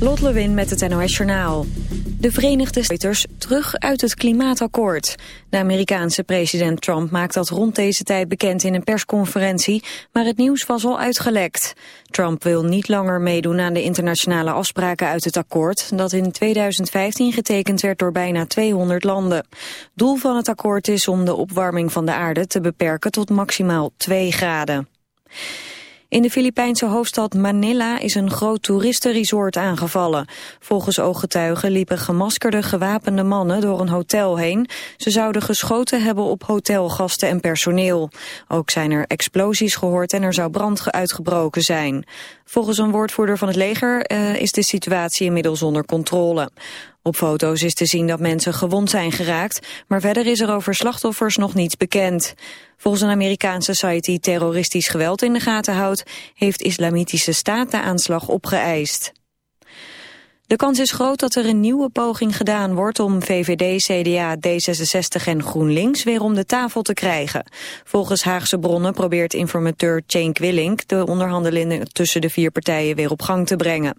Lot Lewin met het NOS Journaal. De Verenigde Staten terug uit het klimaatakkoord. De Amerikaanse president Trump maakt dat rond deze tijd bekend in een persconferentie, maar het nieuws was al uitgelekt. Trump wil niet langer meedoen aan de internationale afspraken uit het akkoord, dat in 2015 getekend werd door bijna 200 landen. Doel van het akkoord is om de opwarming van de aarde te beperken tot maximaal 2 graden. In de Filipijnse hoofdstad Manila is een groot toeristenresort aangevallen. Volgens ooggetuigen liepen gemaskerde gewapende mannen door een hotel heen. Ze zouden geschoten hebben op hotelgasten en personeel. Ook zijn er explosies gehoord en er zou brand uitgebroken zijn. Volgens een woordvoerder van het leger uh, is de situatie inmiddels onder controle. Op foto's is te zien dat mensen gewond zijn geraakt, maar verder is er over slachtoffers nog niets bekend. Volgens een Amerikaanse site die terroristisch geweld in de gaten houdt, heeft Islamitische Staat de aanslag opgeëist. De kans is groot dat er een nieuwe poging gedaan wordt om VVD, CDA, D66 en GroenLinks weer om de tafel te krijgen. Volgens Haagse bronnen probeert informateur Cenk Willink de onderhandelingen tussen de vier partijen weer op gang te brengen.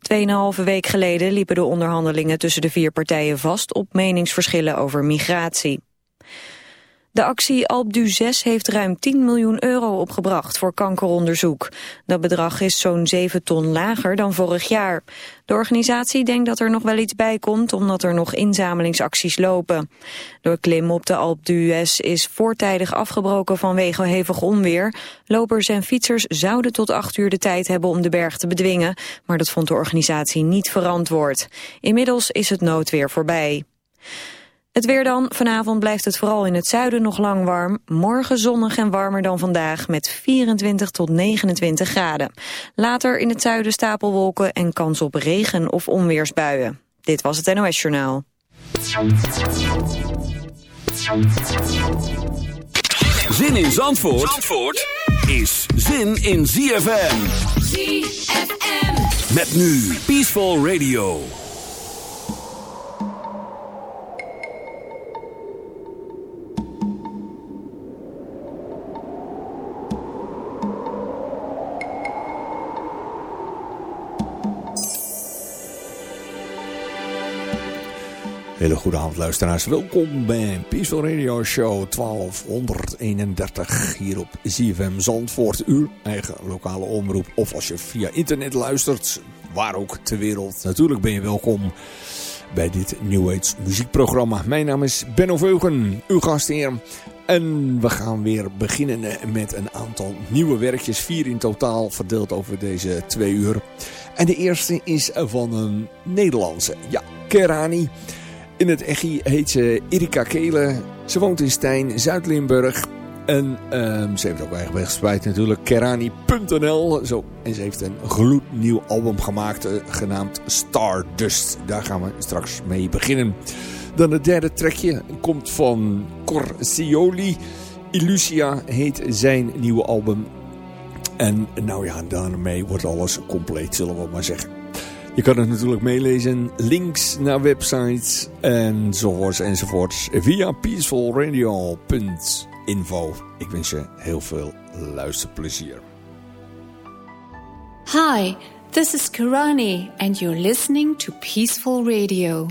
Tweeënhalve week geleden liepen de onderhandelingen tussen de vier partijen vast op meningsverschillen over migratie. De actie Alp du 6 heeft ruim 10 miljoen euro opgebracht voor kankeronderzoek. Dat bedrag is zo'n 7 ton lager dan vorig jaar. De organisatie denkt dat er nog wel iets bij komt omdat er nog inzamelingsacties lopen. Door klim op de Alp d'Huez is voortijdig afgebroken vanwege hevig onweer. Lopers en fietsers zouden tot 8 uur de tijd hebben om de berg te bedwingen, maar dat vond de organisatie niet verantwoord. Inmiddels is het noodweer voorbij. Het weer dan. Vanavond blijft het vooral in het zuiden nog lang warm. Morgen zonnig en warmer dan vandaag met 24 tot 29 graden. Later in het zuiden stapelwolken en kans op regen- of onweersbuien. Dit was het NOS Journaal. Zin in Zandvoort, Zandvoort is zin in ZFM. ZFM. Met nu Peaceful Radio. Hele goede avond luisteraars. Welkom bij Peaceful Radio Show 1231 hier op ZFM Zandvoort. Uw eigen lokale omroep. Of als je via internet luistert, waar ook ter wereld. Natuurlijk ben je welkom bij dit New Age muziekprogramma. Mijn naam is Benno Veugen, uw gastheer. En we gaan weer beginnen met een aantal nieuwe werkjes. Vier in totaal, verdeeld over deze twee uur. En de eerste is van een Nederlandse. Ja, Kerani. In het echi heet ze Erika Kelen. Ze woont in Stijn, Zuid-Limburg. En um, ze heeft ook eigen gespreid natuurlijk. Kerani.nl. Zo. En ze heeft een gloednieuw album gemaakt. Uh, genaamd Stardust. Daar gaan we straks mee beginnen. Dan het derde trekje komt van Corsioli. Illusia heet zijn nieuwe album. En nou ja, daarmee wordt alles compleet, zullen we maar zeggen. Je kan het natuurlijk meelezen. Links naar websites enzovoorts enzovoorts. Via peacefulradio.info. Ik wens je heel veel luisterplezier. Hi, this is Kirani and you're listening to Peaceful Radio.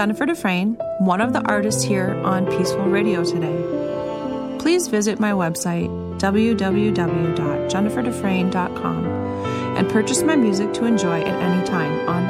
Jennifer Dufresne, one of the artists here on Peaceful Radio today. Please visit my website, www.jenniferdufresne.com, and purchase my music to enjoy at any time on